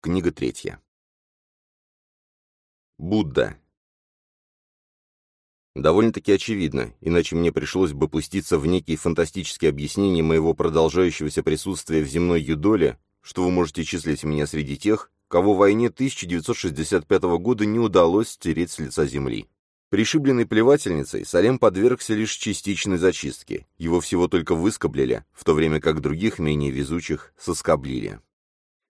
Книга третья. Будда. Довольно-таки очевидно, иначе мне пришлось бы пуститься в некие фантастические объяснения моего продолжающегося присутствия в земной юдоле, что вы можете числить меня среди тех, кого в войне 1965 года не удалось стереть с лица земли. Пришибленной плевательницей Салем подвергся лишь частичной зачистке, его всего только выскоблили, в то время как других, менее везучих, соскоблили.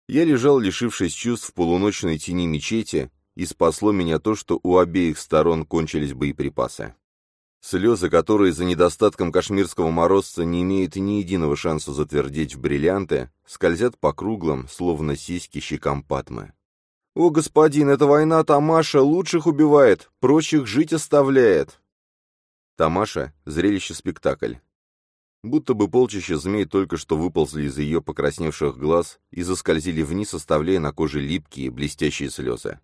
Я лежал, лишившись чувств в полуночной тени мечети, и спасло меня то, что у обеих сторон кончились боеприпасы. Слезы, которые за недостатком кашмирского морозца не имеют ни единого шанса затвердеть в бриллианты, скользят по круглым, словно сиськи щекам Патмы. «О, господин, эта война Тамаша лучших убивает, прочих жить оставляет!» Тамаша — зрелище-спектакль. Будто бы полчища змей только что выползли из ее покрасневших глаз и заскользили вниз, оставляя на коже липкие, блестящие слезы.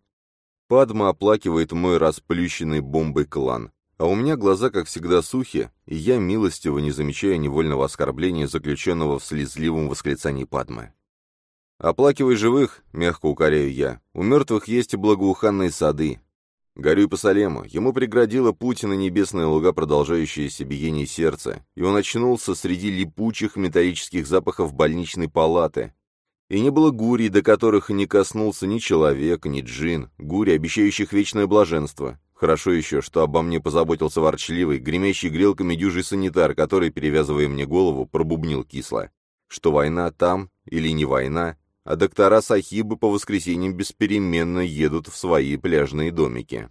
Падма оплакивает мой расплющенный бомбой клан. А у меня глаза, как всегда, сухи, и я милостиво не замечаю невольного оскорбления, заключенного в слезливом восклицании Падмы. «Оплакивай живых», — мягко укоряю я. «У мертвых есть благоуханные сады». Горюй по Салему. Ему преградила путь на небесные луга, продолжающееся биение сердца, и он очнулся среди липучих металлических запахов больничной палаты, и не было гурий, до которых не коснулся ни человек, ни джин, гурий, обещающих вечное блаженство. Хорошо еще, что обо мне позаботился ворчливый, гремящий грелками дюжий санитар, который, перевязывая мне голову, пробубнил кисло. Что война там или не война, а доктора Сахибы по воскресеньям беспеременно едут в свои пляжные домики.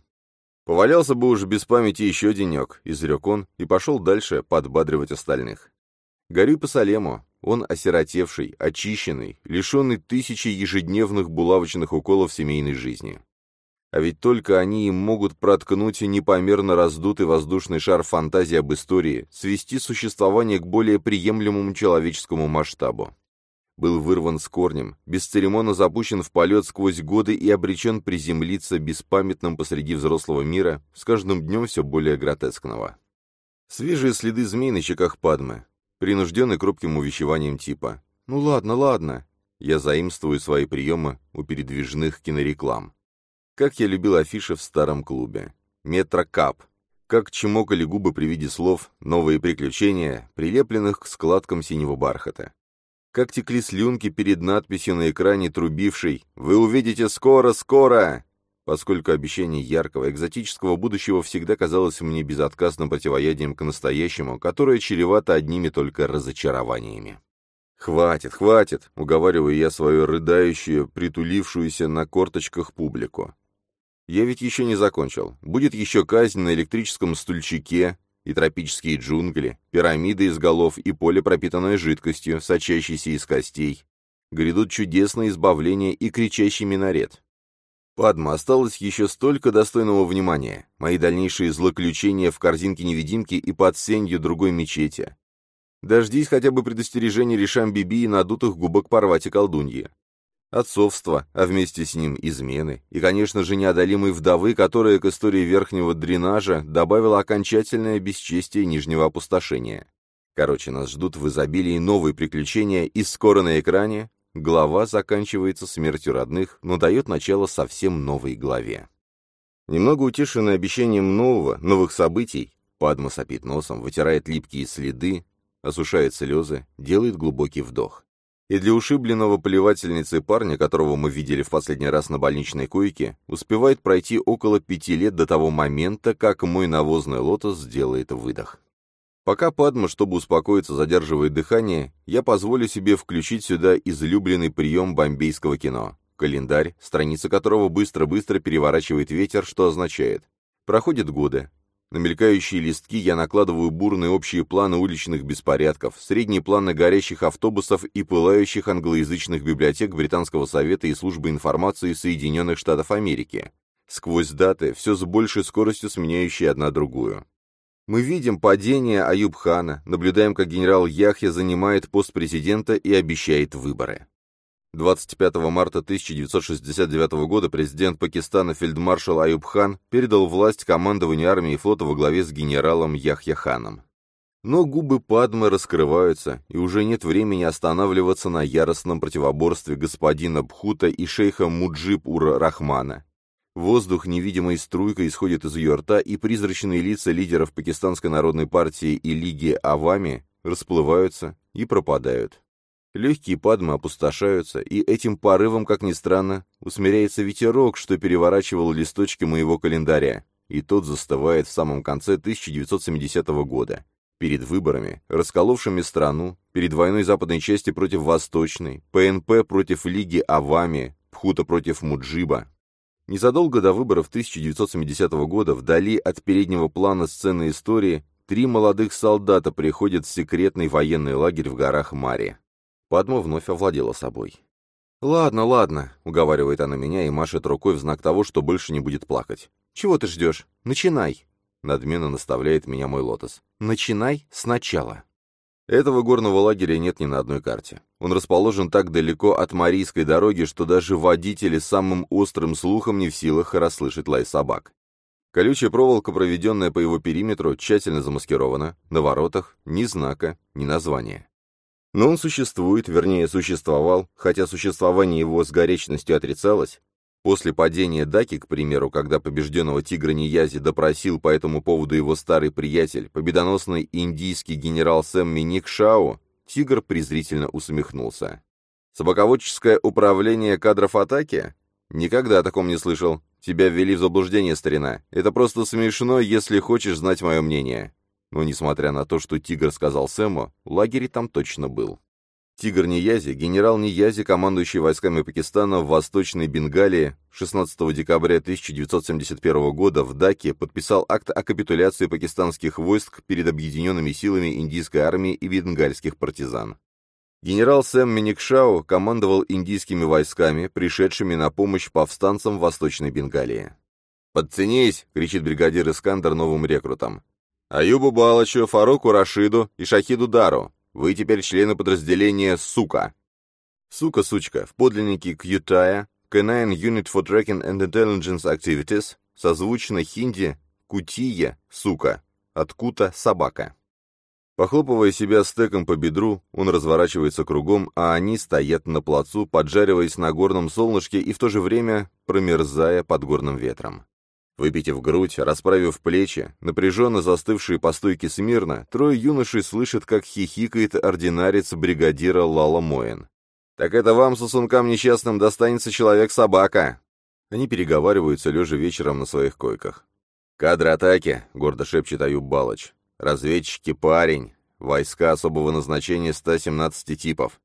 Повалялся бы уже без памяти еще денек, изрек он и пошел дальше подбадривать остальных. Горюй по Салему, он осиротевший, очищенный, лишенный тысячи ежедневных булавочных уколов семейной жизни. А ведь только они им могут проткнуть непомерно раздутый воздушный шар фантазии об истории, свести существование к более приемлемому человеческому масштабу. Был вырван с корнем, бесцеремонно запущен в полет сквозь годы и обречен приземлиться беспамятным посреди взрослого мира, с каждым днем все более гротескного. Свежие следы змей на щеках Падмы, принужденный кропким увещеванием типа «Ну ладно, ладно». Я заимствую свои приемы у передвижных кинореклам. Как я любил афиши в старом клубе. Метрокап. Как чмокали губы при виде слов «новые приключения», прилепленных к складкам синего бархата. Как текли слюнки перед надписью на экране трубившей «Вы увидите скоро, скоро!» поскольку обещание яркого, экзотического будущего всегда казалось мне безотказным противоядием к настоящему, которое чревато одними только разочарованиями. «Хватит, хватит!» — уговариваю я свою рыдающую, притулившуюся на корточках публику. «Я ведь еще не закончил. Будет еще казнь на электрическом стульчике, и тропические джунгли, пирамиды из голов и поле, пропитанное жидкостью, сочащейся из костей. Грядут чудесные избавления и кричащий минарет. Падма, осталось еще столько достойного внимания. Мои дальнейшие злоключения в корзинке-невидимке и под сенью другой мечети. Дождись хотя бы предостережения Ришам Биби и надутых губок порвать и колдуньи. Отцовство, а вместе с ним измены, и, конечно же, неодолимой вдовы, которая к истории верхнего дренажа добавила окончательное бесчестие нижнего опустошения. Короче, нас ждут в изобилии новые приключения, и скоро на экране Глава заканчивается смертью родных, но дает начало совсем новой главе. Немного утешенный обещанием нового, новых событий, Падма сопит носом, вытирает липкие следы, осушает слезы, делает глубокий вдох. И для ушибленного поливательницы парня, которого мы видели в последний раз на больничной койке, успевает пройти около пяти лет до того момента, как мой навозный лотос сделает выдох. Пока Падма, чтобы успокоиться, задерживает дыхание, я позволю себе включить сюда излюбленный прием бомбейского кино. Календарь, страница которого быстро-быстро переворачивает ветер, что означает. Проходят годы. На мелькающие листки я накладываю бурные общие планы уличных беспорядков, средние планы горящих автобусов и пылающих англоязычных библиотек Британского совета и службы информации Соединенных Штатов Америки. Сквозь даты, все с большей скоростью сменяющие одна другую. Мы видим падение Аюбхана, наблюдаем, как генерал Яхья занимает пост президента и обещает выборы. 25 марта 1969 года президент Пакистана фельдмаршал Аюб Хан передал власть командованию армии и флота во главе с генералом Яхья Ханом. Но губы Падмы раскрываются, и уже нет времени останавливаться на яростном противоборстве господина Бхута и шейха Муджиб-ур-Рахмана. Воздух невидимой струйкой исходит из ее рта, и призрачные лица лидеров Пакистанской народной партии и Лиги Авами расплываются и пропадают. Легкие падмы опустошаются, и этим порывом, как ни странно, усмиряется ветерок, что переворачивал листочки моего календаря, и тот застывает в самом конце 1970 года, перед выборами, расколовшими страну, перед войной западной части против восточной, ПНП против Лиги Авами, Пхута против Муджиба. Незадолго до выборов 1970 года, вдали от переднего плана сцены истории, три молодых солдата приходят в секретный военный лагерь в горах Мари. Падма вновь овладела собой. «Ладно, ладно», — уговаривает она меня и машет рукой в знак того, что больше не будет плакать. «Чего ты ждешь? Начинай!» — надменно наставляет меня мой лотос. «Начинай сначала!» Этого горного лагеря нет ни на одной карте. Он расположен так далеко от Марийской дороги, что даже водители самым острым слухом не в силах расслышать лай собак. Колючая проволока, проведенная по его периметру, тщательно замаскирована, на воротах ни знака, ни названия. Но он существует, вернее, существовал, хотя существование его с горечностью отрицалось. После падения Даки, к примеру, когда побежденного тигра Ниязи допросил по этому поводу его старый приятель, победоносный индийский генерал Сэм Миник Шао, тигр презрительно усмехнулся. «Собаководческое управление кадров атаки? Никогда о таком не слышал. Тебя ввели в заблуждение, старина. Это просто смешно, если хочешь знать мое мнение. Но, несмотря на то, что Тигр сказал Сэму, лагерь там точно был. Тигр Ниязи, генерал Ниязи, командующий войсками Пакистана в Восточной Бенгалии, 16 декабря 1971 года в Даке подписал акт о капитуляции пакистанских войск перед объединенными силами индийской армии и бенгальских партизан. Генерал Сэм Миникшау командовал индийскими войсками, пришедшими на помощь повстанцам Восточной Бенгалии. «Подценись!» — кричит бригадир Искандер новым рекрутам. Аюбу Балачу, Фаруку Рашиду и Шахиду Дару. Вы теперь члены подразделения «Сука». «Сука-сучка» в подлиннике Кьютая, Canine Unit for Tracking and Intelligence Activities, созвучно хинди «Кутия», «Сука», откуда «Собака». Похлопывая себя стеком по бедру, он разворачивается кругом, а они стоят на плацу, поджариваясь на горном солнышке и в то же время промерзая под горным ветром. Выпитив грудь, расправив плечи, напряженно застывшие по стойке смирно, трое юношей слышат, как хихикает ординарец бригадира Лала Моэн. «Так это вам, сосункам несчастным, достанется человек-собака!» Они переговариваются, лежа вечером на своих койках. «Кадры атаки», — гордо шепчет Аюб Балыч. «Разведчики, парень. Войска особого назначения 117 типов.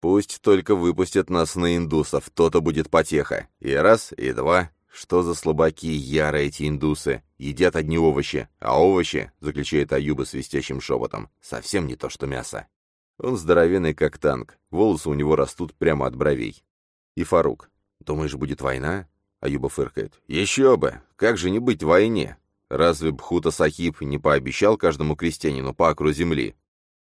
Пусть только выпустят нас на индусов, то-то будет потеха. И раз, и два, что за слабаки, яры эти индусы. Едят одни овощи, а овощи, заключает Аюба свистящим шепотом, совсем не то, что мясо. Он здоровенный, как танк, волосы у него растут прямо от бровей. И Фарук. «Думаешь, будет война?» Аюба фыркает. «Еще бы! Как же не быть в войне? Разве Бхута Сахиб не пообещал каждому крестьянину по акру земли?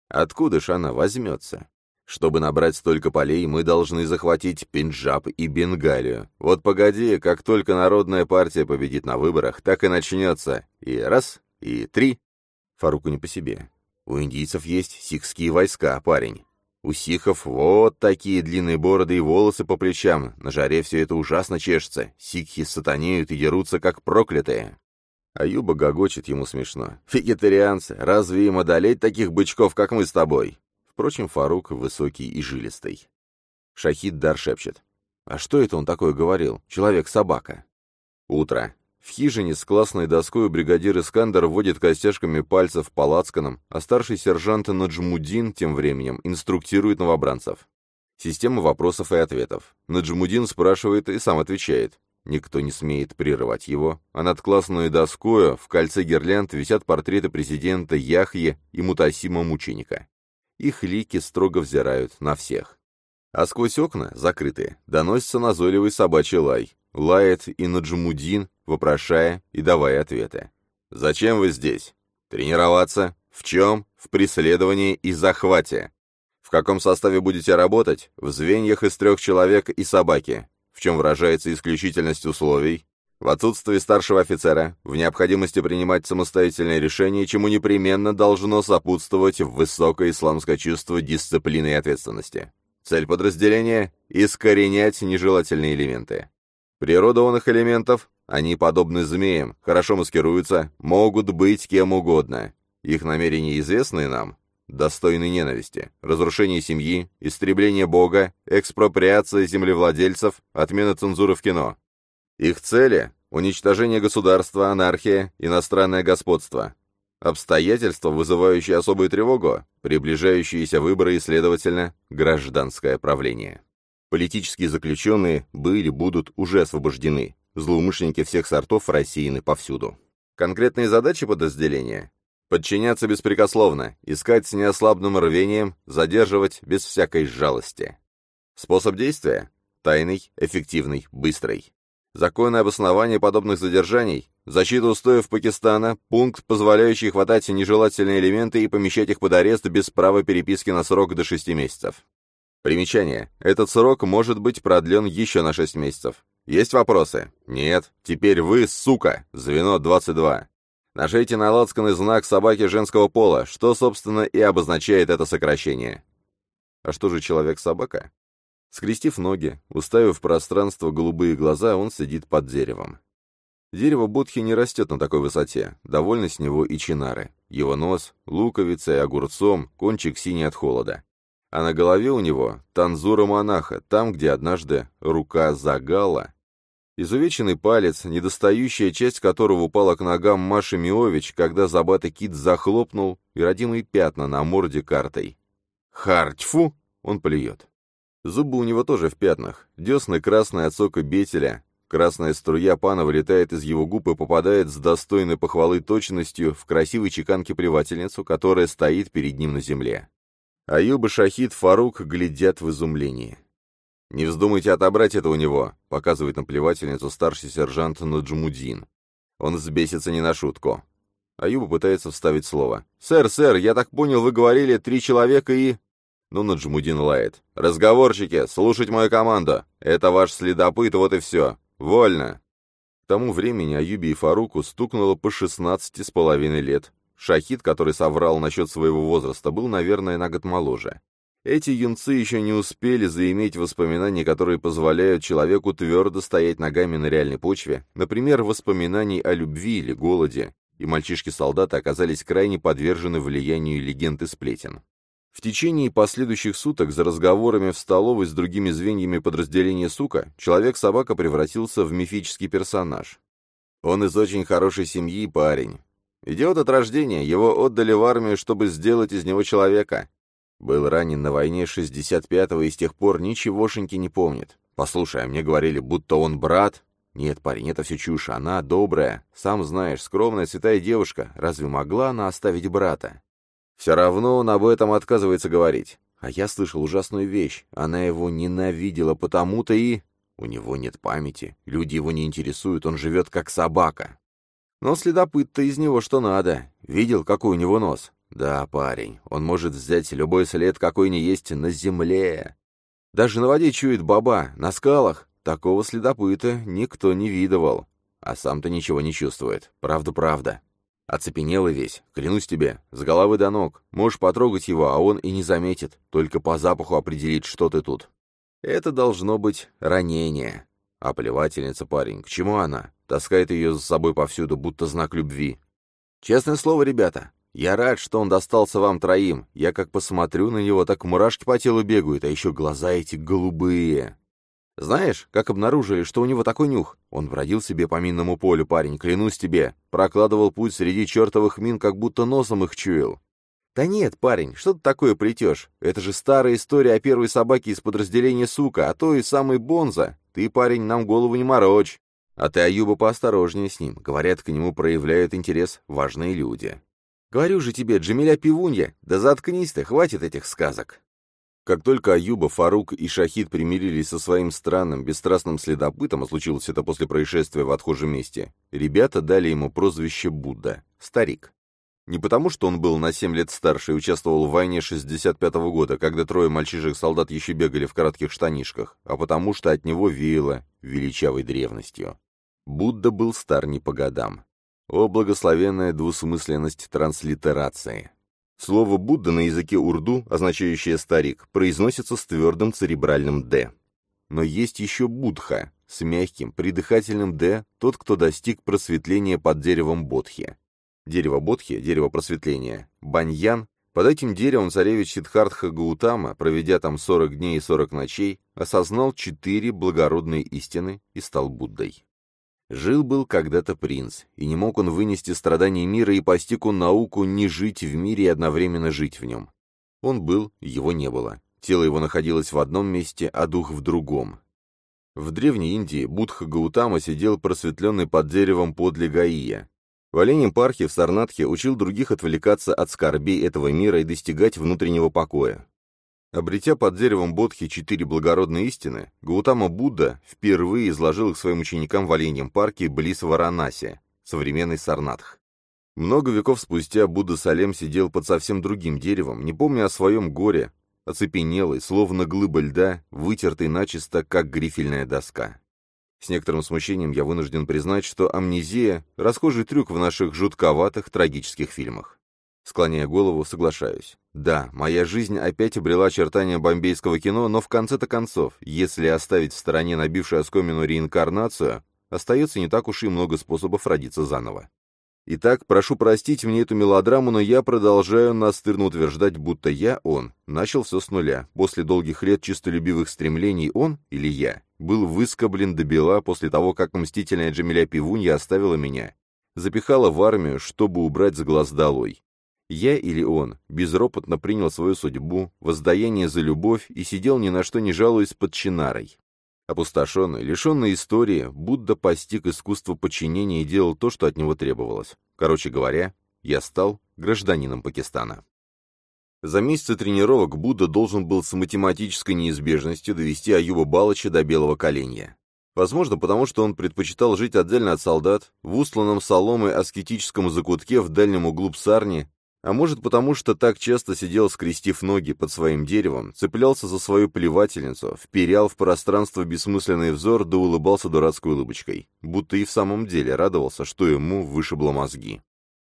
Откуда ж она возьмется? Чтобы набрать столько полей, мы должны захватить Пенджаб и Бенгалию. Вот погоди, как только Народная партия победит на выборах, так и начнется. И раз, и три. Фаруку не по себе. У индийцев есть сикхские войска, парень. У сихов вот такие длинные бороды и волосы по плечам. На жаре все это ужасно чешется. Сикхи сатанеют и дерутся, как проклятые. Аюба гогочет ему смешно. «Вегетарианцы, разве им одолеть таких бычков, как мы с тобой?» Впрочем, Фарук высокий и жилистый. Шахид Дар шепчет. «А что это он такое говорил? Человек-собака». Утро. В хижине с классной доской бригадир Искандер вводит костяшками пальцев по лацканам, а старший сержант Наджмудин тем временем инструктирует новобранцев. Система вопросов и ответов. Наджмудин спрашивает и сам отвечает. Никто не смеет прерывать его, а над классной доской в кольце гирлянд висят портреты президента Яхье и Мутасима Мученика. Их лики строго взирают на всех. А сквозь окна, закрытые, доносится назойливый собачий лай. Лает и Наджмудин, вопрошая и давая ответы. «Зачем вы здесь? Тренироваться? В чем? В преследовании и захвате. В каком составе будете работать? В звеньях из трех человек и собаки. В чем выражается исключительность условий? В отсутствии старшего офицера, в необходимости принимать самостоятельные решения, чему непременно должно сопутствовать высокое исламское чувство дисциплины и ответственности. Цель подразделения – искоренять нежелательные элементы. Природа онных элементов, они подобны змеям, хорошо маскируются, могут быть кем угодно. Их намерения известны нам, достойны ненависти, разрушение семьи, истребление Бога, экспроприация землевладельцев, отмена цензуры в кино. Их цели – уничтожение государства, анархия, иностранное господство. Обстоятельства, вызывающие особую тревогу, приближающиеся выборы и, следовательно, гражданское правление. Политические заключенные были, будут уже освобождены. Злоумышленники всех сортов рассеяны повсюду. Конкретные задачи подразделения – подчиняться беспрекословно, искать с неослабным рвением, задерживать без всякой жалости. Способ действия – тайный, эффективный, быстрый. Законное обоснование подобных задержаний, защита устоев Пакистана, пункт, позволяющий хватать нежелательные элементы и помещать их под арест без права переписки на срок до 6 месяцев. Примечание. Этот срок может быть продлен еще на 6 месяцев. Есть вопросы? Нет. Теперь вы, сука, звено 22. Нажмите на лацканный знак собаки женского пола, что, собственно, и обозначает это сокращение. А что же человек-собака? Скрестив ноги, уставив в пространство голубые глаза, он сидит под деревом. Дерево Будхи не растет на такой высоте, довольны с него и чинары. Его нос — луковицей, огурцом, кончик синий от холода. А на голове у него — танзура монаха, там, где однажды рука загала. Изувеченный палец, недостающая часть которого упала к ногам Маши Миович, когда Забата Кит захлопнул и родимые пятна на морде картой. «Хартьфу!» — он плюет. Зубы у него тоже в пятнах, десны красные от сока бетеля, красная струя пана вылетает из его губ и попадает с достойной похвалы точностью в красивой чеканке плевательницу, которая стоит перед ним на земле. Аюба Шахид Фарук глядят в изумлении. «Не вздумайте отобрать это у него», — показывает на плевательницу старший сержант Наджмудин. Он взбесится не на шутку. Аюба пытается вставить слово. «Сэр, сэр, я так понял, вы говорили три человека и...» Но Наджмудин лает. «Разговорчики, слушать мою команду! Это ваш следопыт, вот и все! Вольно!» К тому времени Аюбе и Фаруку стукнуло по шестнадцати с половиной лет. Шахид, который соврал насчет своего возраста, был, наверное, на год моложе. Эти юнцы еще не успели заиметь воспоминаний, которые позволяют человеку твердо стоять ногами на реальной почве, например, воспоминаний о любви или голоде, и мальчишки-солдаты оказались крайне подвержены влиянию легенд и сплетен. В течение последующих суток за разговорами в столовой с другими звеньями подразделения «Сука» человек-собака превратился в мифический персонаж. Он из очень хорошей семьи парень. Идиот от рождения, его отдали в армию, чтобы сделать из него человека. Был ранен на войне 65-го и с тех пор ничегошеньки не помнит. Послушай, а мне говорили, будто он брат. Нет, парень, это все чушь, она добрая. Сам знаешь, скромная, святая девушка. Разве могла она оставить брата? Все равно он об этом отказывается говорить. А я слышал ужасную вещь. Она его ненавидела потому-то и... У него нет памяти, люди его не интересуют, он живет как собака. Но следопыт-то из него что надо. Видел, какой у него нос? Да, парень, он может взять любой след, какой ни есть, на земле. Даже на воде чует баба, на скалах. Такого следопыта никто не видывал. А сам-то ничего не чувствует. Правда-правда. Оцепенелый весь, клянусь тебе, с головы до ног. Можешь потрогать его, а он и не заметит, только по запаху определить, что ты тут. Это должно быть ранение. А плевательница, парень, к чему она? Таскает ее за собой повсюду, будто знак любви. Честное слово, ребята, я рад, что он достался вам троим. Я как посмотрю на него, так мурашки по телу бегают, а еще глаза эти голубые. Знаешь, как обнаружили, что у него такой нюх? Он бродил себе по минному полю, парень, клянусь тебе. Прокладывал путь среди чертовых мин, как будто носом их чуял. Да нет, парень, что ты такое плетешь? Это же старая история о первой собаке из подразделения «Сука», а то и самый Бонза. Ты, парень, нам голову не морочь. А ты, Аюба, поосторожнее с ним. Говорят, к нему проявляют интерес важные люди. Говорю же тебе, Джамиля пивунья, да заткнись ты, хватит этих сказок. Как только Аюба, Фарук и Шахид примирились со своим странным, бесстрастным следопытом, а случилось это после происшествия в отхожем месте, ребята дали ему прозвище Будда — Старик. Не потому, что он был на семь лет старше и участвовал в войне 65-го года, когда трое мальчишек-солдат еще бегали в коротких штанишках, а потому что от него веяло величавой древностью. Будда был стар не по годам. О благословенная двусмысленность транслитерации! Слово «Будда» на языке урду, означающее «старик», произносится с твердым церебральным «д». Но есть еще Будха, с мягким, придыхательным «д», тот, кто достиг просветления под деревом Бодхи. Дерево Бодхи, дерево просветления, баньян, под этим деревом царевич Сиддхартха Гаутама, проведя там 40 дней и 40 ночей, осознал четыре благородные истины и стал Буддой. Жил-был когда-то принц, и не мог он вынести страданий мира, и постиг он науку не жить в мире и одновременно жить в нем. Он был, его не было. Тело его находилось в одном месте, а дух в другом. В Древней Индии Будха Гаутама сидел просветленный под деревом подле Гаия. В Оленем парке в Сарнатхе учил других отвлекаться от скорбей этого мира и достигать внутреннего покоя. Обретя под деревом Бодхи четыре благородные истины, Гаутама Будда впервые изложил их своим ученикам в Оленьем парке близ Варанаси, современный Сарнатх. Много веков спустя Будда Салем сидел под совсем другим деревом, не помня о своем горе, оцепенелый, словно глыба льда, вытертый начисто, как грифельная доска. С некоторым смущением я вынужден признать, что амнезия – расхожий трюк в наших жутковатых трагических фильмах. Склоняя голову, соглашаюсь. Да, моя жизнь опять обрела очертания бомбейского кино, но в конце-то концов, если оставить в стороне набившую оскомину реинкарнацию, остается не так уж и много способов родиться заново. Итак, прошу простить мне эту мелодраму, но я продолжаю настырно утверждать, будто я, он, начал все с нуля. После долгих лет чистолюбивых стремлений он, или я, был выскоблен до бела после того, как мстительная Джамиля Пивунья оставила меня, запихала в армию, чтобы убрать с глаз долой. Я или он безропотно принял свою судьбу, воздаяние за любовь и сидел ни на что не жалуясь под чинарой. Опустошенный, лишенный истории, Будда постиг искусство подчинения и делал то, что от него требовалось. Короче говоря, я стал гражданином Пакистана. За месяцы тренировок Будда должен был с математической неизбежностью довести Аюба Балыча до белого коленя. Возможно, потому что он предпочитал жить отдельно от солдат, в усланном соломой аскетическом закутке в дальнем углу псарни, а может потому, что так часто сидел, скрестив ноги под своим деревом, цеплялся за свою плевательницу, вперял в пространство бессмысленный взор да улыбался дурацкой улыбочкой, будто и в самом деле радовался, что ему вышибло мозги.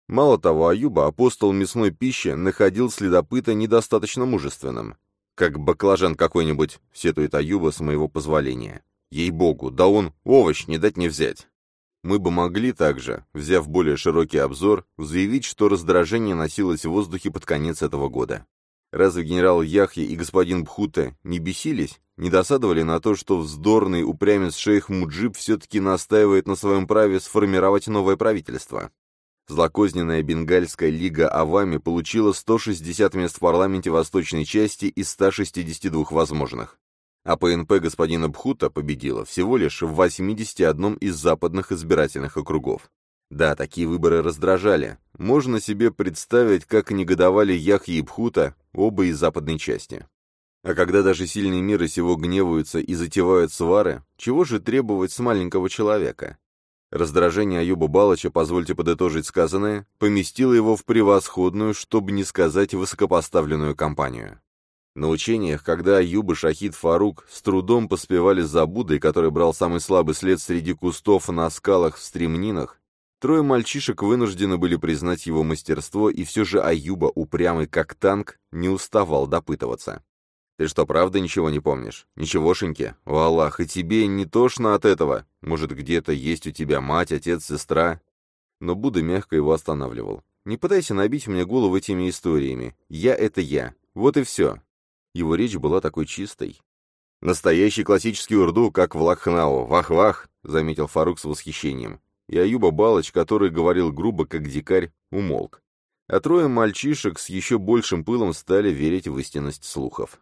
Мало того, Аюба, апостол мясной пищи, находил следопыта недостаточно мужественным. Как баклажан какой-нибудь, сетует Аюба с моего позволения. Ей-богу, да он овощ не дать не взять. Мы бы могли также, взяв более широкий обзор, заявить, что раздражение носилось в воздухе под конец этого года. Разве генерал Яхья и господин Бхута не бесились, не досадовали на то, что вздорный упрямец шейх Муджиб все-таки настаивает на своем праве сформировать новое правительство? Злокозненная Бенгальская лига Авами получила 160 мест в парламенте восточной части из 162 возможных а ПНП господина Бхута победила всего лишь в 81 из западных избирательных округов. Да, такие выборы раздражали. Можно себе представить, как негодовали Яхьи и Бхута, оба из западной части. А когда даже сильные миры сего гневаются и затевают свары, чего же требовать с маленького человека? Раздражение Аюба Балыча, позвольте подытожить сказанное, поместило его в превосходную, чтобы не сказать высокопоставленную компанию. На учениях, когда Аюб и Шахид Фарук с трудом поспевали за Буддой, который брал самый слабый след среди кустов на скалах в стремнинах, трое мальчишек вынуждены были признать его мастерство, и все же Аюба, упрямый как танк, не уставал допытываться. «Ты что, правда ничего не помнишь? Ничегошеньки? О, Аллах, и тебе не тошно от этого? Может, где-то есть у тебя мать, отец, сестра?» Но Будда мягко его останавливал. «Не пытайся набить мне голову этими историями. Я — это я. Вот и все. Его речь была такой чистой. «Настоящий классический урду, как в Лакхнао. Вах-вах!» — заметил Фарук с восхищением. И Аюба Балыч, который говорил грубо, как дикарь, умолк. А трое мальчишек с еще большим пылом стали верить в истинность слухов.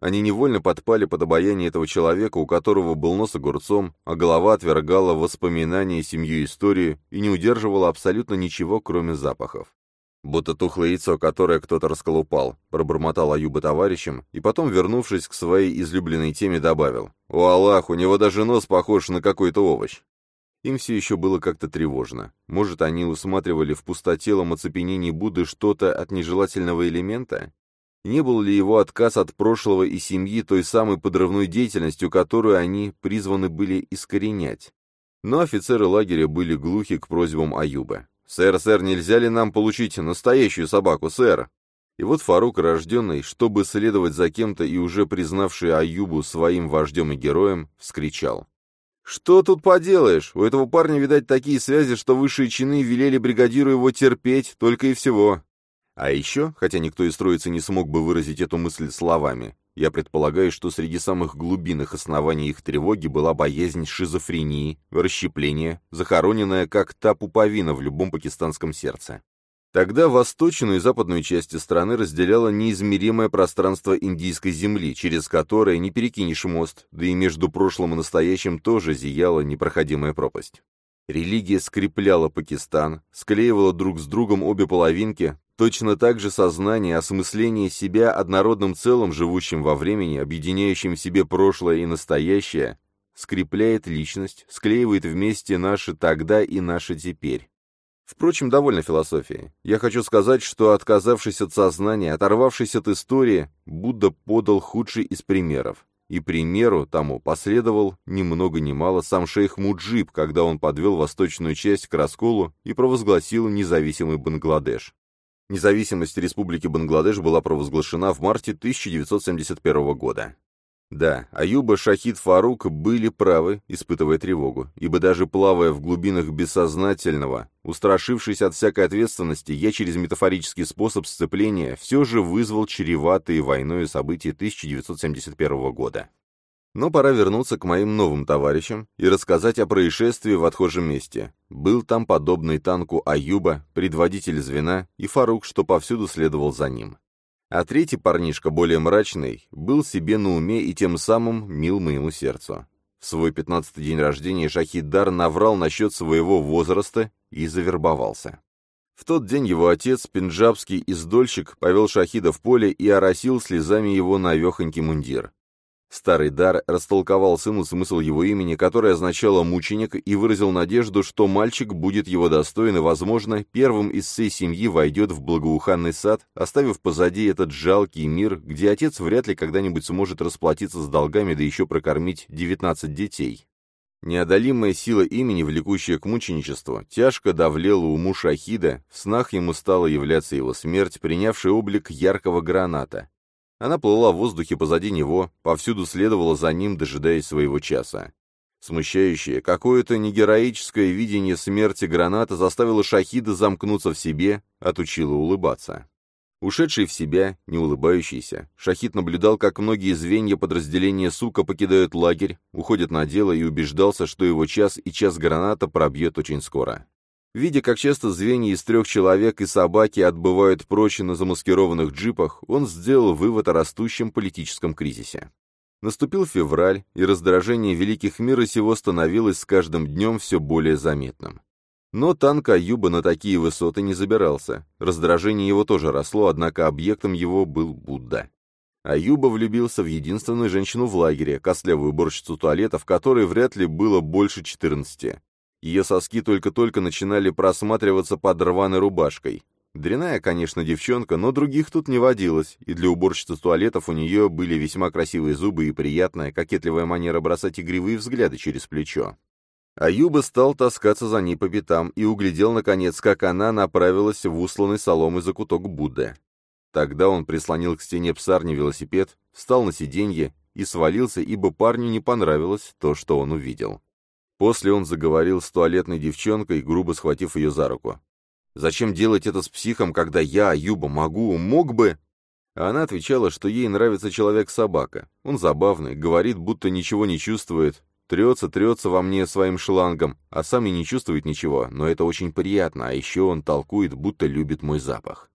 Они невольно подпали под обаяние этого человека, у которого был нос огурцом, а голова отвергала воспоминания, семью, историю и не удерживала абсолютно ничего, кроме запахов. «Будто тухлое яйцо, которое кто-то расколупал», — пробормотал Аюба товарищем, и потом, вернувшись к своей излюбленной теме, добавил. «О, Аллах, у него даже нос похож на какой-то овощ». Им все еще было как-то тревожно. Может, они усматривали в пустотелом оцепенении Будды что-то от нежелательного элемента? Не был ли его отказ от прошлого и семьи той самой подрывной деятельностью, которую они призваны были искоренять? Но офицеры лагеря были глухи к просьбам Аюба. «Сэр, сэр, нельзя ли нам получить настоящую собаку, сэр?» И вот Фарук, рожденный, чтобы следовать за кем-то и уже признавший Аюбу своим вождем и героем, вскричал. «Что тут поделаешь? У этого парня, видать, такие связи, что высшие чины велели бригадиру его терпеть, только и всего. А еще, хотя никто из троицы не смог бы выразить эту мысль словами, я предполагаю, что среди самых глубинных оснований их тревоги была боязнь шизофрении, расщепления, захороненная как та пуповина в любом пакистанском сердце. Тогда восточную и западную части страны разделяло неизмеримое пространство индийской земли, через которое не перекинешь мост, да и между прошлым и настоящим тоже зияла непроходимая пропасть. Религия скрепляла Пакистан, склеивала друг с другом обе половинки, точно так же сознание осмысление себя однородным целым, живущим во времени, объединяющим в себе прошлое и настоящее, скрепляет личность, склеивает вместе наше тогда и наше теперь. Впрочем, довольно философии. Я хочу сказать, что, отказавшись от сознания, оторвавшись от истории, Будда подал худший из примеров. И примеру тому последовал ни много ни мало сам шейх Муджиб, когда он подвел восточную часть к расколу и провозгласил независимый Бангладеш. Независимость Республики Бангладеш была провозглашена в марте 1971 года. Да, Аюба Шахид Фарук были правы, испытывая тревогу, ибо даже плавая в глубинах бессознательного, устрашившись от всякой ответственности, я через метафорический способ сцепления все же вызвал чреватые войной события 1971 года. Но пора вернуться к моим новым товарищам и рассказать о происшествии в отхожем месте. Был там подобный танку Аюба, предводитель звена, и Фарук, что повсюду следовал за ним. А третий парнишка, более мрачный, был себе на уме и тем самым мил моему сердцу. В свой пятнадцатый день рождения Шахидар наврал насчет своего возраста и завербовался. В тот день его отец, пенджабский издольщик, повел Шахида в поле и оросил слезами его навехонький мундир. Старый дар растолковал сыну смысл его имени, которое означало «мученик», и выразил надежду, что мальчик будет его достоин и, возможно, первым из всей семьи войдет в благоуханный сад, оставив позади этот жалкий мир, где отец вряд ли когда-нибудь сможет расплатиться с долгами, да еще прокормить 19 детей. Неодолимая сила имени, влекущая к мученичеству, тяжко давлела уму Шахида, в снах ему стала являться его смерть, принявшая облик яркого граната. Она плыла в воздухе позади него, повсюду следовала за ним, дожидаясь своего часа. Смущающее, какое-то негероическое видение смерти граната заставило Шахида замкнуться в себе, отучило улыбаться. Ушедший в себя, не улыбающийся, Шахид наблюдал, как многие звенья подразделения «Сука» покидают лагерь, уходят на дело и убеждался, что его час и час граната пробьет очень скоро. Видя, как часто звенья из трех человек и собаки отбывают прочь на замаскированных джипах, он сделал вывод о растущем политическом кризисе. Наступил февраль, и раздражение великих мира сего становилось с каждым днем все более заметным. Но танк Аюба на такие высоты не забирался. Раздражение его тоже росло, однако объектом его был Будда. Аюба влюбился в единственную женщину в лагере, костлявую уборщицу туалета, в которой вряд ли было больше 14. Ее соски только-только начинали просматриваться под рваной рубашкой. Дряная, конечно, девчонка, но других тут не водилось, и для уборщицы туалетов у нее были весьма красивые зубы и приятная, кокетливая манера бросать игривые взгляды через плечо. Аюба стал таскаться за ней по пятам и углядел, наконец, как она направилась в усланный соломой закуток Будды. Тогда он прислонил к стене псарни велосипед, встал на сиденье и свалился, ибо парню не понравилось то, что он увидел. После он заговорил с туалетной девчонкой, грубо схватив ее за руку. «Зачем делать это с психом, когда я, Юба, могу, мог бы...» она отвечала, что ей нравится человек-собака. Он забавный, говорит, будто ничего не чувствует, трется, трется во мне своим шлангом, а сам и не чувствует ничего, но это очень приятно, а еще он толкует, будто любит мой запах.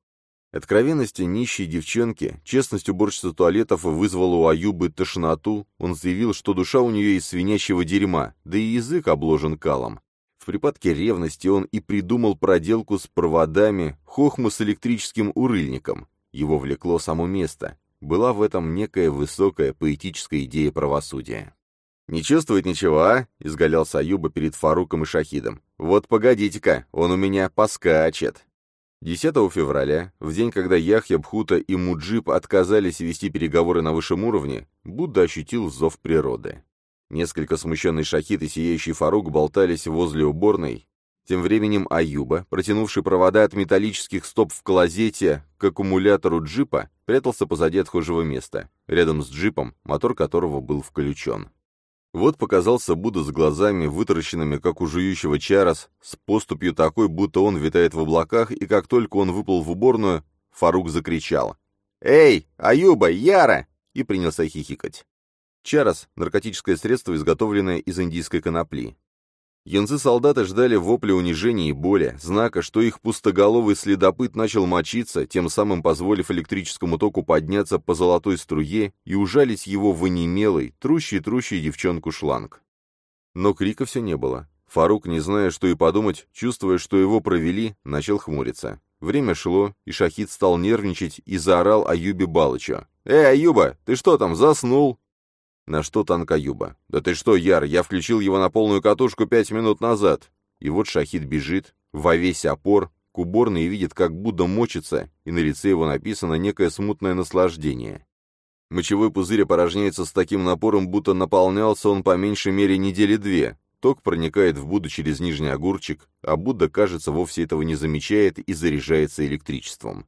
Откровенности нищей девчонки, честность уборщицы туалетов вызвала у Аюбы тошноту, он заявил, что душа у нее из свинячьего дерьма, да и язык обложен калом. В припадке ревности он и придумал проделку с проводами, хохму с электрическим урыльником. Его влекло само место. Была в этом некая высокая поэтическая идея правосудия. «Не чувствует ничего, а?» — изгалялся Аюба перед Фаруком и Шахидом. «Вот погодите-ка, он у меня поскачет». 10 февраля, в день, когда Яхья, Бхута и Муджиб отказались вести переговоры на высшем уровне, Будда ощутил зов природы. Несколько смущенный Шахид и сияющий Фарук болтались возле уборной. Тем временем Аюба, протянувший провода от металлических стоп в клозете к аккумулятору джипа, прятался позади отхожего места, рядом с джипом, мотор которого был включен. Вот показался Будда с глазами, вытаращенными, как у жующего чарос, с поступью такой, будто он витает в облаках, и как только он выплыл в уборную, Фарук закричал. «Эй, Аюба, Яра!» и принялся хихикать. Чарос — наркотическое средство, изготовленное из индийской конопли. Янцы-солдаты ждали вопли унижения и боли, знака, что их пустоголовый следопыт начал мочиться, тем самым позволив электрическому току подняться по золотой струе и ужалить его в онемелый, трущий-трущий девчонку шланг. Но крика все не было. Фарук, не зная, что и подумать, чувствуя, что его провели, начал хмуриться. Время шло, и Шахид стал нервничать и заорал Аюбе Балычу. «Эй, Аюба, ты что там, заснул?» На что танк Аюба? «Да ты что, Яр, я включил его на полную катушку пять минут назад». И вот Шахид бежит, во весь опор, к уборной и видит, как Будда мочится, и на лице его написано некое смутное наслаждение. Мочевой пузырь опорожняется с таким напором, будто наполнялся он по меньшей мере недели две. Ток проникает в Будду через нижний огурчик, а Будда, кажется, вовсе этого не замечает и заряжается электричеством.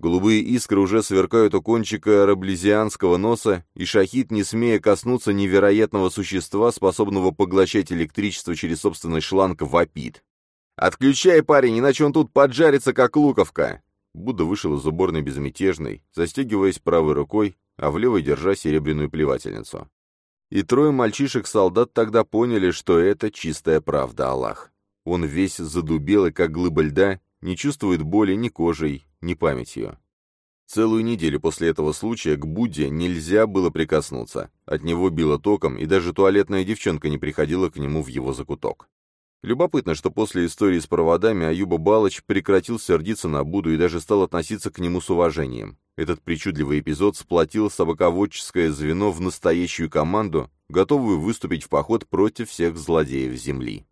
Голубые искры уже сверкают у кончика раблезианского носа, и Шахид, не смея коснуться невероятного существа, способного поглощать электричество через собственный шланг, вопит. «Отключай, парень, иначе он тут поджарится, как луковка!» Будда вышел из уборной безмятежный, застегиваясь правой рукой, а в левой держа серебряную плевательницу. И трое мальчишек-солдат тогда поняли, что это чистая правда Аллах. Он весь задубелый, как глыба льда, не чувствует боли ни кожей, ни памятью. Целую неделю после этого случая к Будде нельзя было прикоснуться. От него било током, и даже туалетная девчонка не приходила к нему в его закуток. Любопытно, что после истории с проводами Аюба Балыч прекратил сердиться на Будду и даже стал относиться к нему с уважением. Этот причудливый эпизод сплотил собаководческое звено в настоящую команду, готовую выступить в поход против всех злодеев Земли.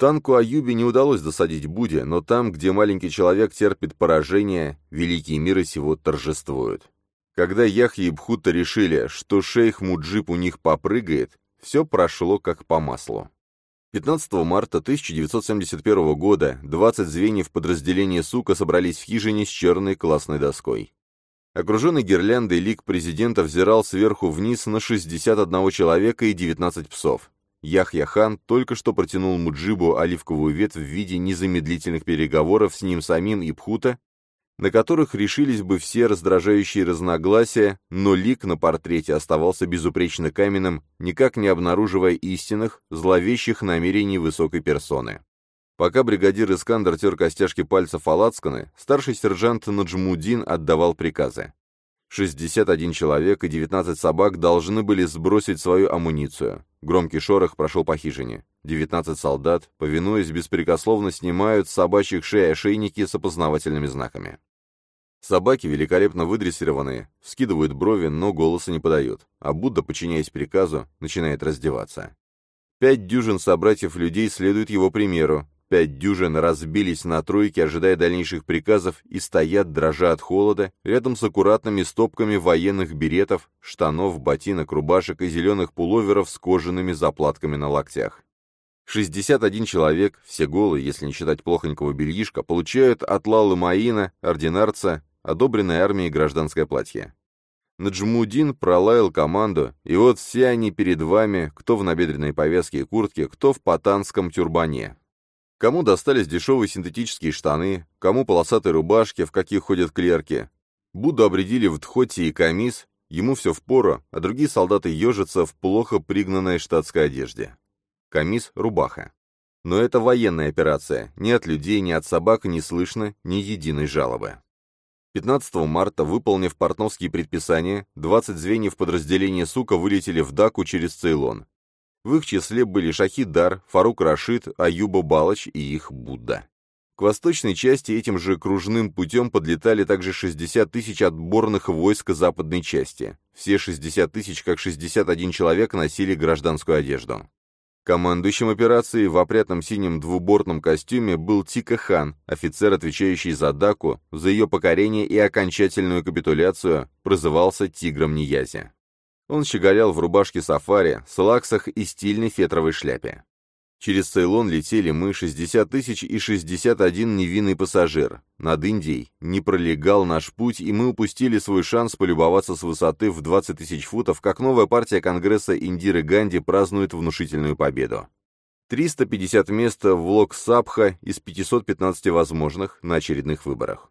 Танку Аюби не удалось досадить Буде, но там, где маленький человек терпит поражение, великие миры сего торжествуют. Когда Яхья и Бхутта решили, что шейх Муджиб у них попрыгает, все прошло как по маслу. 15 марта 1971 года 20 звеньев подразделения «Сука» собрались в хижине с черной классной доской. Окруженный гирляндой лик президента взирал сверху вниз на 61 человека и 19 псов. Яхья-хан только что протянул Муджибу оливковую ветвь в виде незамедлительных переговоров с ним самим и Пхута, на которых решились бы все раздражающие разногласия, но лик на портрете оставался безупречно каменным, никак не обнаруживая истинных, зловещих намерений высокой персоны. Пока бригадир Искандер тер костяшки пальцев Алацканы, старший сержант Наджмудин отдавал приказы. 61 человек и 19 собак должны были сбросить свою амуницию. Громкий шорох прошел по хижине. 19 солдат, повинуясь, беспрекословно снимают с собачьих шеи ошейники с опознавательными знаками. Собаки, великолепно выдрессированные, вскидывают брови, но голоса не подают, а Будда, подчиняясь приказу, начинает раздеваться. Пять дюжин собратьев людей следуют его примеру, Пять дюжин разбились на тройки, ожидая дальнейших приказов, и стоят, дрожа от холода, рядом с аккуратными стопками военных беретов, штанов, ботинок, рубашек и зеленых пуловеров с кожаными заплатками на локтях. 61 человек, все голые, если не считать плохонького бельишка, получают от Лалы Маина, ординарца, одобренной армией гражданское платье. Наджмудин пролаял команду, и вот все они перед вами, кто в набедренной повязке и куртке, кто в патанском тюрбане, Кому достались дешевые синтетические штаны, кому полосатые рубашки, в каких ходят клерки. Будду обредили в дхоти и камис, ему все впору, а другие солдаты ежатся в плохо пригнанной штатской одежде. Камис — рубаха. Но это военная операция, ни от людей, ни от собак не слышно ни единой жалобы. 15 марта, выполнив портновские предписания, 20 звеньев подразделения «Сука» вылетели в Даку через Цейлон. В их числе были Шахидар, Фарук Рашид, Аюба Балач и их Будда. К восточной части этим же кружным путем подлетали также 60 тысяч отборных войск западной части. Все 60 тысяч, как 61 человек, носили гражданскую одежду. Командующим операцией в опрятном синем двубортном костюме был Тика Хан, офицер, отвечающий за Даку, за ее покорение и окончательную капитуляцию, прозывался Тигром Ниязи. Он щеголял в рубашке сафари, слаксах и стильной фетровой шляпе. Через Цейлон летели мы 60 тысяч и 61 невинный пассажир. Над Индией не пролегал наш путь, и мы упустили свой шанс полюбоваться с высоты в 20 тысяч футов, как новая партия Конгресса Индиры Ганди празднует внушительную победу. 350 мест в Лок-Сабха из 515 возможных на очередных выборах.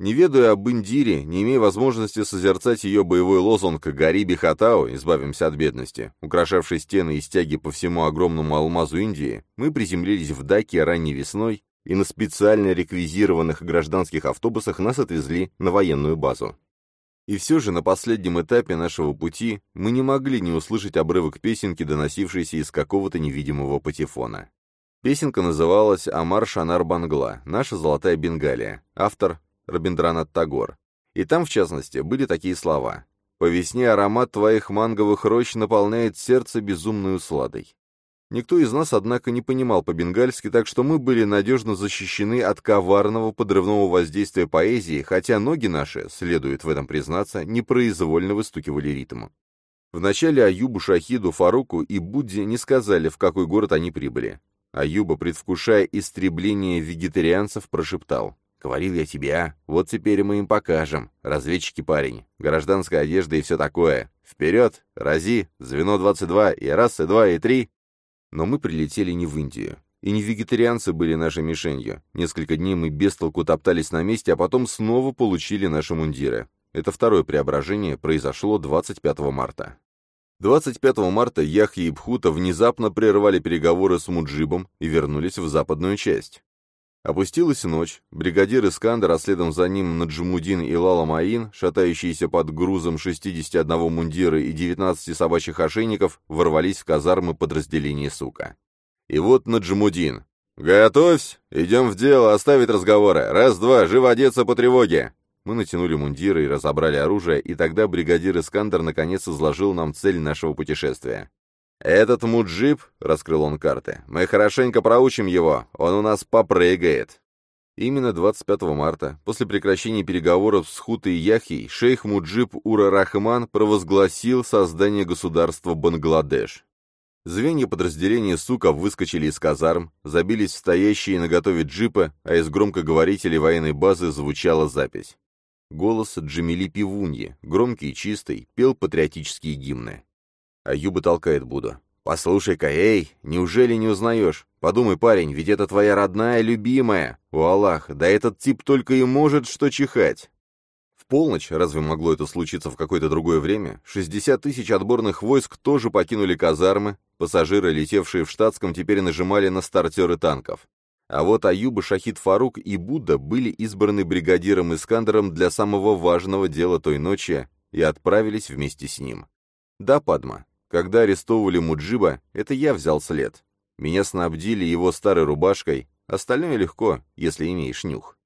Не ведая об Индире, не имея возможности созерцать ее боевой лозунг «Гори Бихатау, избавимся от бедности», украшавший стены и стяги по всему огромному алмазу Индии, мы приземлились в Даке ранней весной, и на специально реквизированных гражданских автобусах нас отвезли на военную базу. И все же на последнем этапе нашего пути мы не могли не услышать обрывок песенки, доносившейся из какого-то невидимого патефона. Песенка называлась «Амар Шанар Бангла. Наша золотая Бенгалия». Автор Рабиндранат Тагор. И там, в частности, были такие слова. «По весне аромат твоих манговых рощ наполняет сердце безумную сладой». Никто из нас, однако, не понимал по-бенгальски, так что мы были надежно защищены от коварного подрывного воздействия поэзии, хотя ноги наши, следует в этом признаться, непроизвольно выстукивали ритм. Вначале Аюбу, Шахиду, Фаруку и Будде не сказали, в какой город они прибыли. Аюба, предвкушая истребление вегетарианцев, прошептал. «Говорил я тебе, а? Вот теперь мы им покажем. Разведчики, парень. Гражданская одежда и все такое. Вперед! Рази! Звено 22! И раз, и два, и три!» Но мы прилетели не в Индию. И не вегетарианцы были нашей мишенью. Несколько дней мы без толку топтались на месте, а потом снова получили наши мундиры. Это второе преображение произошло 25 марта. 25 марта Яхья и Бхута внезапно прервали переговоры с Муджибом и вернулись в западную часть. Опустилась ночь, бригадир Искандер, а следом за ним Наджмудин и Лала Маин, шатающиеся под грузом 61 мундира и 19 собачьих ошейников, ворвались в казармы подразделения Сука. И вот Наджмудин. «Готовься! Идем в дело, оставить разговоры! Раз-два, живо одеться по тревоге!» Мы натянули мундиры и разобрали оружие, и тогда бригадир Искандер наконец изложил нам цель нашего путешествия. «Этот муджиб», — раскрыл он карты, — «мы хорошенько проучим его, он у нас попрыгает». Именно 25 марта, после прекращения переговоров с Хутой Яхей, шейх Муджиб Ура Рахман провозгласил создание государства Бангладеш. Звенья подразделения «Сука» выскочили из казарм, забились в стоящие наготове джипы, а из громкоговорителей военной базы звучала запись. Голос Джамили Пивуньи, громкий и чистый, пел патриотические гимны. Аюба толкает Буду. «Послушай-ка, эй, неужели не узнаешь? Подумай, парень, ведь это твоя родная, любимая. О, Аллах, да этот тип только и может что чихать». В полночь, разве могло это случиться в какое-то другое время, 60 тысяч отборных войск тоже покинули казармы, пассажиры, летевшие в штатском, теперь нажимали на стартеры танков. А вот Аюба, Шахид Фарук и Будда были избраны бригадиром Искандером для самого важного дела той ночи и отправились вместе с ним. Да, Падма, когда арестовывали Муджиба, это я взял след. Меня снабдили его старой рубашкой, остальное легко, если имеешь нюх.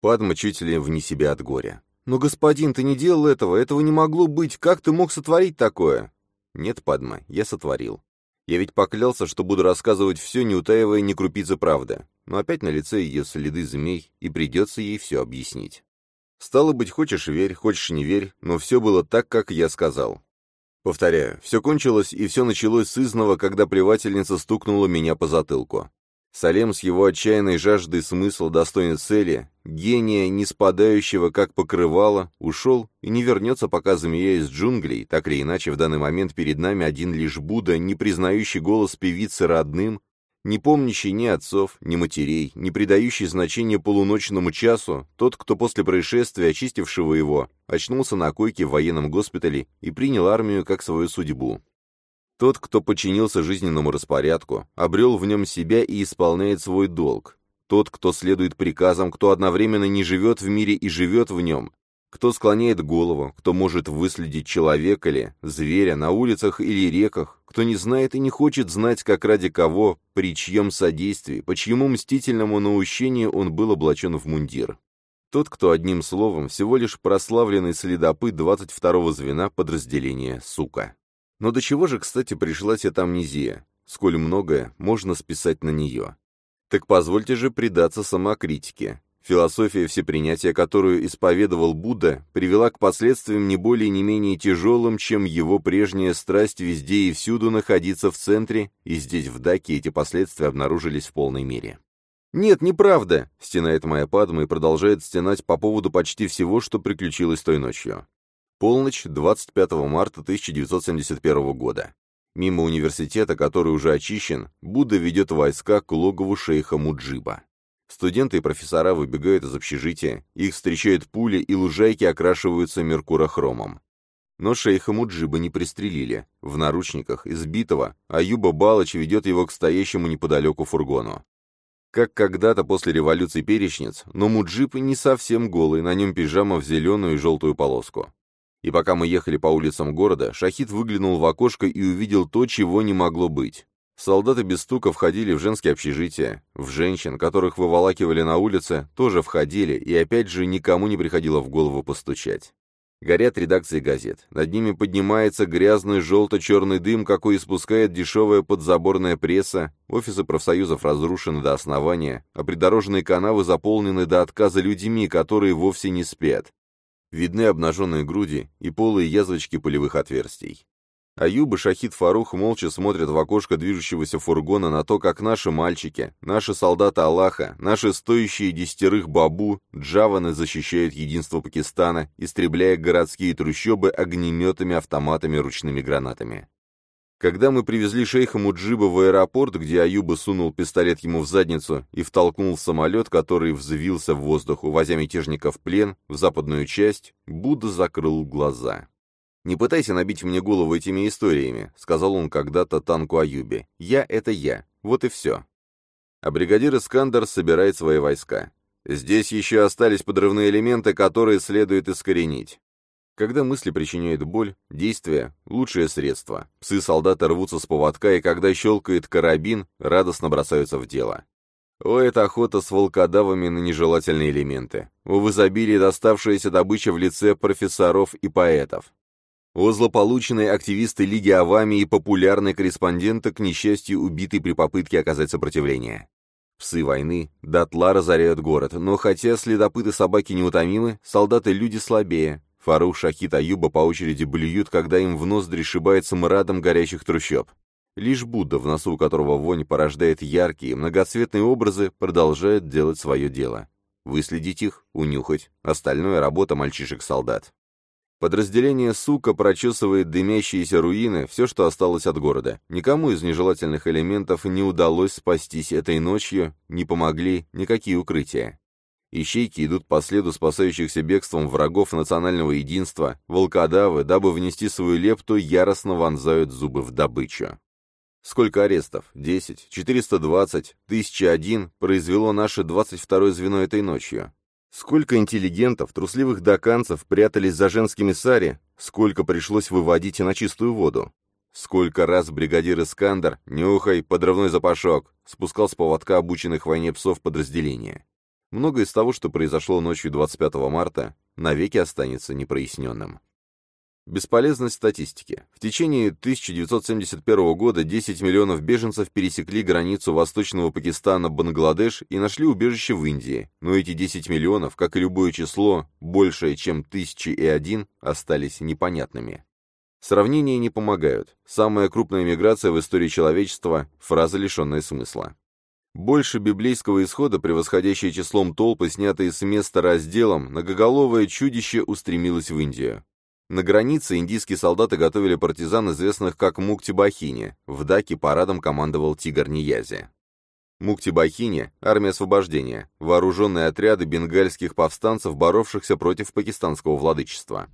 Падма чуть ли вне себя от горя. «Но, господин, ты не делал этого, этого не могло быть, как ты мог сотворить такое?» «Нет, Падма, я сотворил. Я ведь поклялся, что буду рассказывать все, не утаивая ни крупицы правды. Но опять на лице ее следы змей, и придется ей все объяснить. Стало быть, хочешь верь, хочешь не верь, но все было так, как я сказал. Повторяю, все кончилось и все началось с изного, когда плевательница стукнула меня по затылку. Салем с его отчаянной жаждой смысла достойной цели, гения, не спадающего как покрывало, ушел и не вернется, пока змея из джунглей, так или иначе в данный момент перед нами один лишь Будда, не признающий голос певицы родным, не помнящий ни отцов, ни матерей, не придающий значения полуночному часу, тот, кто после происшествия, очистившего его, очнулся на койке в военном госпитале и принял армию как свою судьбу. Тот, кто подчинился жизненному распорядку, обрел в нем себя и исполняет свой долг. Тот, кто следует приказам, кто одновременно не живет в мире и живет в нем, кто склоняет голову, кто может выследить человека ли, зверя на улицах или реках, кто не знает и не хочет знать, как ради кого, при чьем содействии, по чьему мстительному наущению он был облачен в мундир. Тот, кто одним словом всего лишь прославленный следопыт 22-го звена подразделения «Сука». Но до чего же, кстати, пришлась эта амнезия? Сколь многое можно списать на нее. Так позвольте же предаться самокритике. Философия всепринятия, которую исповедовал Будда, привела к последствиям не более не менее тяжелым, чем его прежняя страсть везде и всюду находиться в центре, и здесь, в Даке, эти последствия обнаружились в полной мере. «Нет, неправда!» — стенает моя Падма и продолжает стенать по поводу почти всего, что приключилось той ночью. Полночь 25 марта 1971 года. Мимо университета, который уже очищен, Будда ведет войска к логову шейха Муджиба. Студенты и профессора выбегают из общежития, их встречают пули и лужайки окрашиваются меркурохромом. Но шейха Муджиба не пристрелили. В наручниках, избитого, Аюба Балыч ведет его к стоящему неподалеку фургону. Как когда-то после революции перечниц, но Муджиб не совсем голый, на нем пижама в зеленую и желтую полоску. И пока мы ехали по улицам города, Шахид выглянул в окошко и увидел то, чего не могло быть. Солдаты без стука входили в женские общежития, в женщин, которых выволакивали на улице, тоже входили, и опять же никому не приходило в голову постучать. Горят редакции газет. Над ними поднимается грязный желто-черный дым, какой испускает дешевая подзаборная пресса, офисы профсоюзов разрушены до основания, а придорожные канавы заполнены до отказа людьми, которые вовсе не спят. Видны обнаженные груди и полые язвочки полевых отверстий. Аюб и Шахид Фарух молча смотрят в окошко движущегося фургона на то, как наши мальчики, наши солдаты Аллаха, наши стоящие десятерых бабу, джаваны защищают единство Пакистана, истребляя городские трущобы огнеметами, автоматами, ручными гранатами. Когда мы привезли шейха Муджиба в аэропорт, где Аюба сунул пистолет ему в задницу и втолкнул в самолет, который взвился в воздух, увозя мятежника в плен, в западную часть, Будда закрыл глаза. «Не пытайся набить мне голову этими историями», — сказал он когда-то танку Аюбе. «Я — это я. Вот и все». А бригадир Искандер собирает свои войска. Здесь еще остались подрывные элементы, которые следует искоренить. Когда мысли причиняют боль, действие — лучшее средство. Псы-солдаты рвутся с поводка, и когда щелкает карабин, радостно бросаются в дело. О, это охота с волкодавами на нежелательные элементы. О, в изобилии доставшаяся добыча в лице профессоров и поэтов. О злополучные активисты Лиги Авами и популярные корреспонденты, к несчастью, убитые при попытке оказать сопротивление. Псы войны дотла разоряют город, но хотя следопыты собаки неутомимы, солдаты люди слабее. Фарух, Шахит, Аюба по очереди блюют, когда им в ноздри шибает смрадом горящих трущоб. Лишь Будда, в носу которого вонь порождает яркие, многоцветные образы, продолжает делать свое дело. Выследить их, унюхать, остальное работа мальчишек-солдат. Подразделение «Сука» прочесывает дымящиеся руины, все, что осталось от города. Никому из нежелательных элементов не удалось спастись этой ночью, не помогли никакие укрытия. Ищейки идут по следу спасающихся бегством врагов национального единства, волкодавы, дабы внести свою лепту, яростно вонзают зубы в добычу. Сколько арестов? 10, 420, 1001 произвело наше 22-е звено этой ночью. Сколько интеллигентов, трусливых доканцев прятались за женскими сари, сколько пришлось выводить на чистую воду. Сколько раз бригадир Искандер, нюхай, подрывной запашок, спускал с поводка обученных войне псов подразделения. Многое из того, что произошло ночью 25 марта, навеки останется непроясненным. Бесполезность статистики. В течение 1971 года 10 миллионов беженцев пересекли границу восточного Пакистана, Бангладеш и нашли убежище в Индии, но эти 10 миллионов, как и любое число, большее, чем тысячи и один, остались непонятными. Сравнения не помогают. Самая крупная миграция в истории человечества – фраза, лишенная смысла. Больше библейского исхода, превосходящее числом толпы, снятые с места разделом, многоголовое чудище устремилось в Индию. На границе индийские солдаты готовили партизан, известных как Мукти-Бахини. В Даке парадом командовал Тигр Ниязи. Мукти-Бахини – армия освобождения, вооруженные отряды бенгальских повстанцев, боровшихся против пакистанского владычества.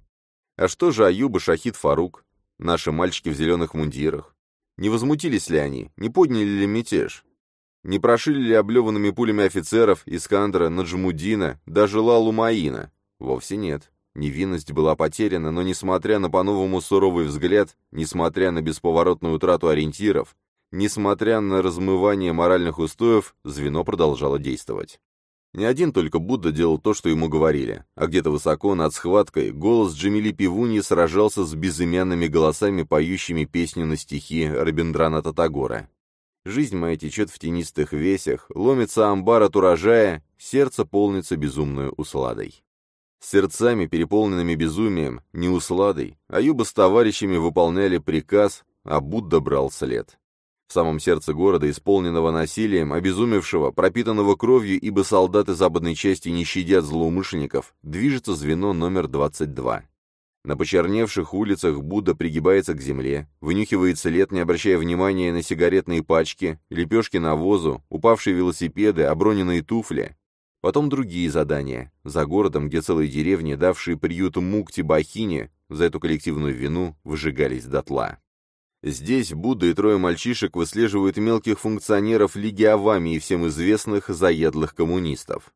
А что же Аюб и Шахид Фарук, наши мальчики в зеленых мундирах? Не возмутились ли они, не подняли ли мятеж? Не прошили ли облеванными пулями офицеров Искандра, Наджмудина, даже Лалу? Вовсе нет. Невинность была потеряна, но несмотря на по-новому суровый взгляд, несмотря на бесповоротную утрату ориентиров, несмотря на размывание моральных устоев, звено продолжало действовать. Не один только Будда делал то, что ему говорили, а где-то высоко над схваткой голос Джамили Пивуни сражался с безымянными голосами, поющими песню на стихи Рабиндраната Тагора. Жизнь моя течет в тенистых весях, ломится амбар от урожая, сердце полнится безумную усладой. Сердцами, переполненными безумием, не усладой, Аюба с товарищами выполняли приказ, а Будда брал след. В самом сердце города, исполненного насилием, обезумевшего, пропитанного кровью, ибо солдаты западной части не щадят злоумышленников, движется звено номер 22. На почерневших улицах Будда пригибается к земле, вынюхивает след, не обращая внимания на сигаретные пачки, лепешки навозу, упавшие велосипеды, оброненные туфли. Потом другие задания. За городом, где целые деревни, давшие приют Мукти-Бахине, за эту коллективную вину выжигались дотла. Здесь Будда и трое мальчишек выслеживают мелких функционеров Лиги Авами и всем известных заядлых коммунистов.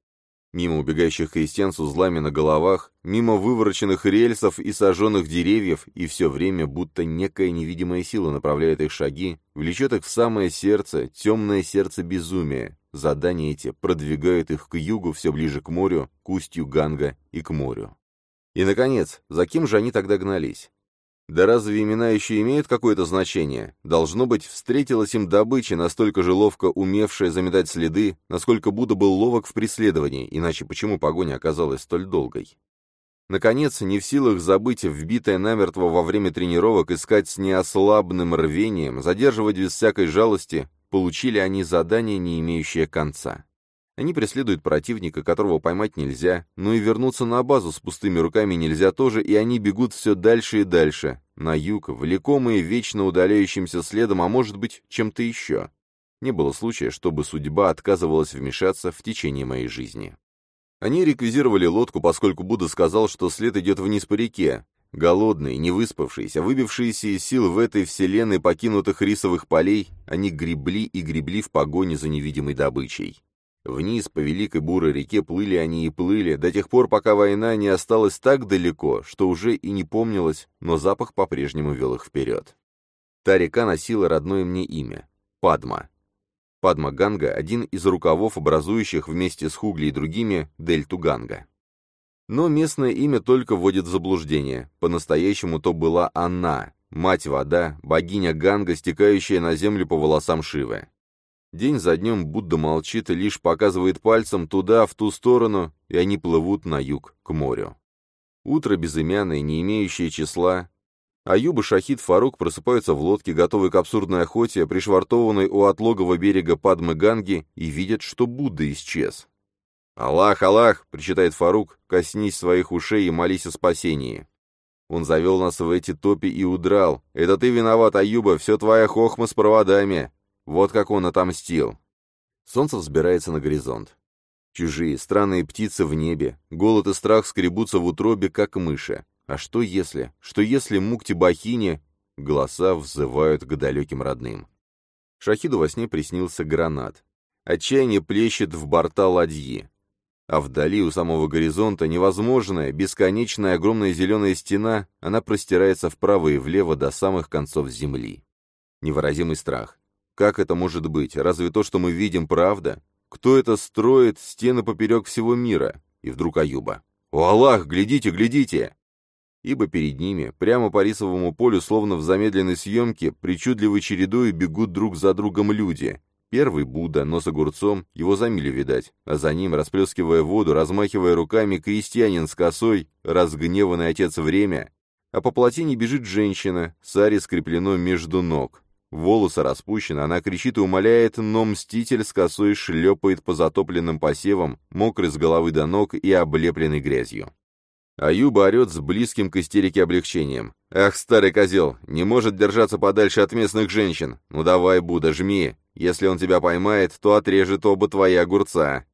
Мимо убегающих крестьян с узлами на головах, мимо вывороченных рельсов и сожженных деревьев, и все время будто некая невидимая сила направляет их шаги, влечет их в самое сердце, темное сердце безумия. Задания эти продвигают их к югу все ближе к морю, к устью Ганга и к морю. И, наконец, за кем же они тогда гнались? Да разве имена еще имеют какое-то значение? Должно быть, встретилась им добыча, настолько же ловко умевшая заметать следы, насколько Будда был ловок в преследовании, иначе почему погоня оказалась столь долгой? Наконец, не в силах забыть вбитое намертво во время тренировок, искать с неослабным рвением, задерживать без всякой жалости, получили они задание, не имеющее конца. Они преследуют противника, которого поймать нельзя, но и вернуться на базу с пустыми руками нельзя тоже, и они бегут все дальше и дальше, на юг, влекомые вечно удаляющимся следом, а может быть, чем-то еще. Не было случая, чтобы судьба отказывалась вмешаться в течение моей жизни. Они реквизировали лодку, поскольку Будда сказал, что след идет вниз по реке. Голодные, не выспавшиеся, выбившиеся из сил в этой вселенной покинутых рисовых полей, они гребли и гребли в погоне за невидимой добычей. Вниз по великой бурой реке плыли они и плыли, до тех пор, пока война не осталась так далеко, что уже и не помнилось, но запах по-прежнему вел их вперед. Та река носила родное мне имя — Падма. Падма Ганга — один из рукавов, образующих вместе с Хугли и другими дельту Ганга. Но местное имя только вводит в заблуждение. По-настоящему то была она, мать-вода, богиня Ганга, стекающая на землю по волосам Шивы. День за днем Будда молчит и лишь показывает пальцем туда, в ту сторону, и они плывут на юг, к морю. Утро безымянное, не имеющее числа. Аюб и Шахид Фарук просыпаются в лодке, готовые к абсурдной охоте, пришвартованной у отлогового берега Падмы Ганги, и видят, что Будда исчез. «Аллах, Аллах!» — причитает Фарук, коснись своих ушей и молись о спасении. Он завел нас в эти топи и удрал. Это ты виноват, Аюба, все твоя хохма с проводами. Вот как он отомстил. Солнце взбирается на горизонт. Чужие, странные птицы в небе, голод и страх скребутся в утробе, как мыши. А что если? Что если Мукти-Бахине... Голоса взывают к далеким родным. Шахиду во сне приснился гранат. Отчаяние плещет в борта ладьи. А вдали, у самого горизонта, невозможная, бесконечная огромная зеленая стена, она простирается вправо и влево до самых концов земли. Невыразимый страх. Как это может быть? Разве то, что мы видим, правда? Кто это строит стены поперек всего мира? И вдруг Аюба. «О, Аллах, глядите, глядите!» Ибо перед ними, прямо по рисовому полю, словно в замедленной съемке, причудливой чередой бегут друг за другом люди. Первый Будда, но с огурцом, его замили, видать, а за ним, расплескивая воду, размахивая руками, крестьянин с косой, разгневанный отец время, а по плотине бежит женщина, сари скреплено между ног. Волосы распущены, она кричит и умоляет, но мститель с косой шлепает по затопленным посевам, мокрый с головы до ног и облепленный грязью. Аюба орет с близким к истерике облегчением. «Ах, старый козел, не может держаться подальше от местных женщин. Ну давай, Буда, жми. Если он тебя поймает, то отрежет оба твои огурца».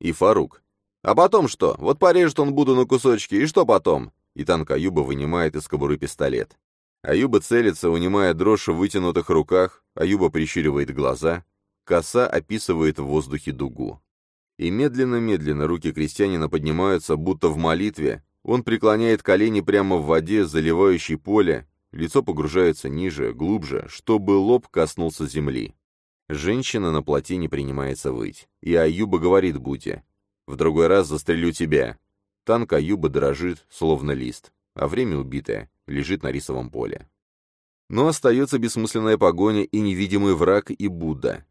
И Фарук. «А потом что? Вот порежет он Буду на кусочки, и что потом?» И танк Аюба вынимает из кобуры пистолет. Аюба целится, унимая дрожь в вытянутых руках, Аюба прищуривает глаза, коса описывает в воздухе дугу. И медленно-медленно руки крестьянина поднимаются, будто в молитве, он преклоняет колени прямо в воде, заливающей поле, лицо погружается ниже, глубже, чтобы лоб коснулся земли. Женщина на плотине принимается выть, и Аюба говорит Буте, «В другой раз застрелю тебя». Танк Аюба дрожит, словно лист, а время убитое лежит на рисовом поле. Но остается бессмысленная погоня и невидимый враг и Будда.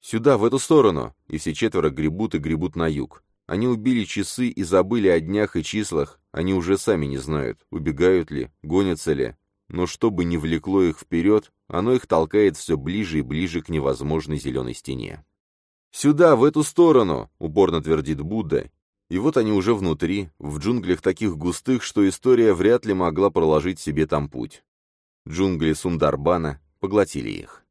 «Сюда, в эту сторону!» И все четверо гребут и гребут на юг. Они убили часы и забыли о днях и числах. Они уже сами не знают, убегают ли, гонятся ли. Но что бы ни влекло их вперед, оно их толкает все ближе и ближе к невозможной зеленой стене. «Сюда, в эту сторону!» — упорно твердит Будда. И вот они уже внутри, в джунглях таких густых, что история вряд ли могла проложить себе там путь. Джунгли Сундарбана поглотили их.